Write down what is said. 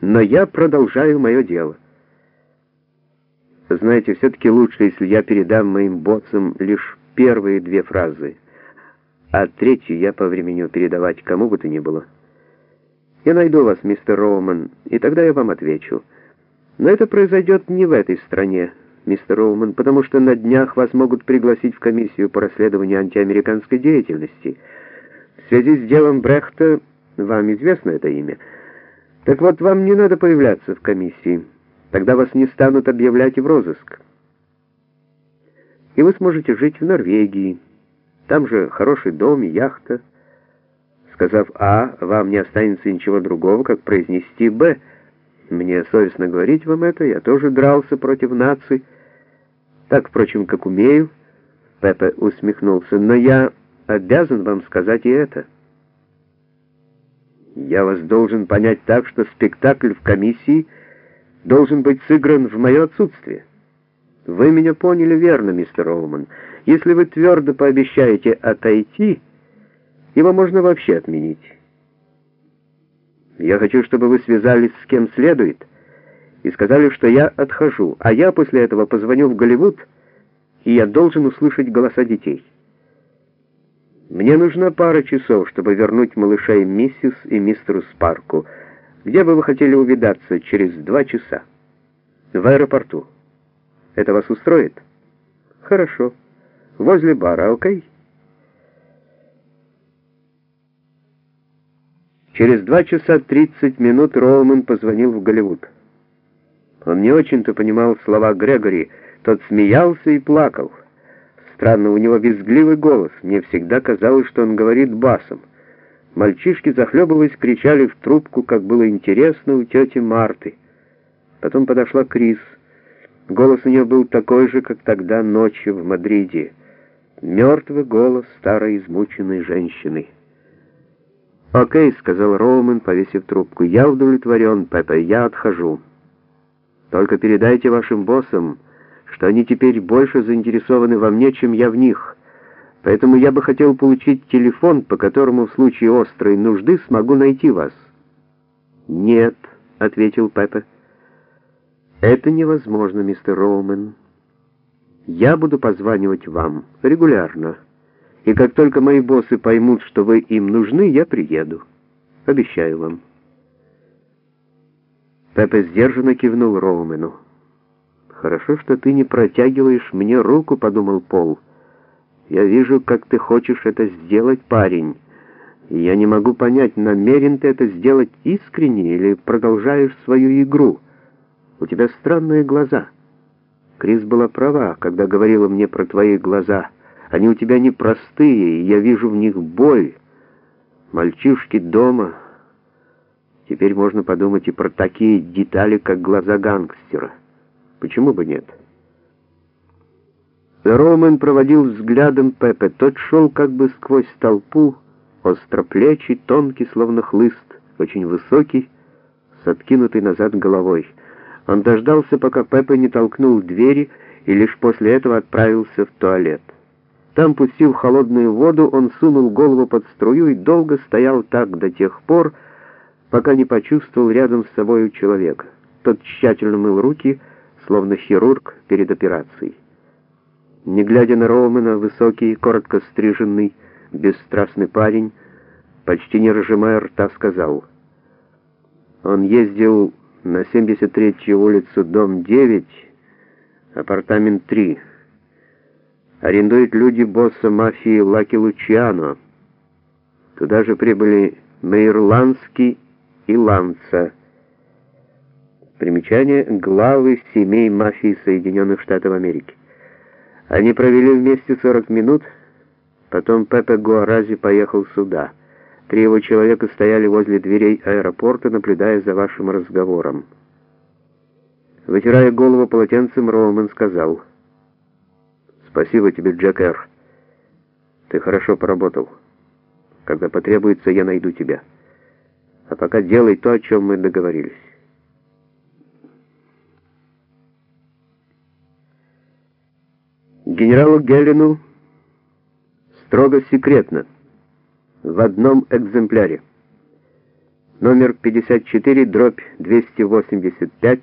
но я продолжаю мое дело. Знаете, все-таки лучше, если я передам моим боссам лишь первые две фразы, а третью я повременю передавать кому бы то ни было. Я найду вас, мистер Роуман, и тогда я вам отвечу. Но это произойдет не в этой стране, мистер Роуман, потому что на днях вас могут пригласить в комиссию по расследованию антиамериканской деятельности. В связи с делом Брехта, вам известно это имя, так вот, вам не надо появляться в комиссии. Тогда вас не станут объявлять в розыск. И вы сможете жить в Норвегии. Там же хороший дом и яхта. Сказав «А», вам не останется ничего другого, как произнести «Б». Мне совестно говорить вам это, я тоже дрался против наций. Так, впрочем, как умею. Пепе усмехнулся. Но я обязан вам сказать и это. Я вас должен понять так, что спектакль в комиссии должен быть сыгран в мое отсутствие. Вы меня поняли верно, мистер Роуман. Если вы твердо пообещаете отойти, его можно вообще отменить. Я хочу, чтобы вы связались с кем следует и сказали, что я отхожу, а я после этого позвоню в Голливуд, и я должен услышать голоса детей. Мне нужна пара часов, чтобы вернуть малышей миссис и мистеру Спарку. Где бы вы хотели увидаться через два часа? В аэропорту. Это вас устроит? Хорошо. Возле бара, окей? Через два часа тридцать минут Роуман позвонил в Голливуд. Он не очень-то понимал слова Грегори, тот смеялся и плакал. Странно, у него визгливый голос. Мне всегда казалось, что он говорит басом. Мальчишки, захлебываясь, кричали в трубку, как было интересно у тети Марты. Потом подошла Крис. Голос у нее был такой же, как тогда ночью в Мадриде. Мертвый голос старой измученной женщины. «Окей», — сказал Роумен, повесив трубку. «Я удовлетворен, Пеппа, я отхожу. Только передайте вашим боссам, что они теперь больше заинтересованы во мне, чем я в них. Поэтому я бы хотел получить телефон, по которому в случае острой нужды смогу найти вас». «Нет», — ответил Пеппа. «Это невозможно, мистер Роумен. Я буду позванивать вам регулярно, и как только мои боссы поймут, что вы им нужны, я приеду. Обещаю вам». Пеппа сдержанно кивнул Роумену. «Хорошо, что ты не протягиваешь мне руку», — подумал Пол. «Я вижу, как ты хочешь это сделать, парень. И я не могу понять, намерен ты это сделать искренне или продолжаешь свою игру. У тебя странные глаза». Крис была права, когда говорила мне про твои глаза. Они у тебя непростые, и я вижу в них боль. Мальчишки дома. Теперь можно подумать и про такие детали, как глаза гангстера. Почему бы нет? Роман проводил взглядом Пепе. Тот шел как бы сквозь толпу, остроплечий, тонкий, словно хлыст, очень высокий, с откинутой назад головой. Он дождался, пока Пепе не толкнул двери, и лишь после этого отправился в туалет. Там, пустив холодную воду, он сунул голову под струю и долго стоял так до тех пор, пока не почувствовал рядом с собой человека. Тот тщательно мыл руки, словно хирург перед операцией. Не глядя на Роумена, высокий, коротко стриженный, бесстрастный парень, почти не разжимая рта, сказал. Он ездил на 73-ю улицу, дом 9, апартамент 3. Арендуют люди босса мафии Лаки Лучиано. Туда же прибыли Мейрландский и Ланца. Примечание главы семей мафии Соединенных Штатов Америки. Они провели вместе 40 минут, потом Пепе Гуарази поехал сюда. Три его человека стояли возле дверей аэропорта, наблюдая за вашим разговором. Вытирая голову полотенцем, Роуман сказал, «Спасибо тебе, Джек Эр. Ты хорошо поработал. Когда потребуется, я найду тебя. А пока делай то, о чем мы договорились». Генералу Геллену строго секретно, в одном экземпляре. номер 54, дробь 285,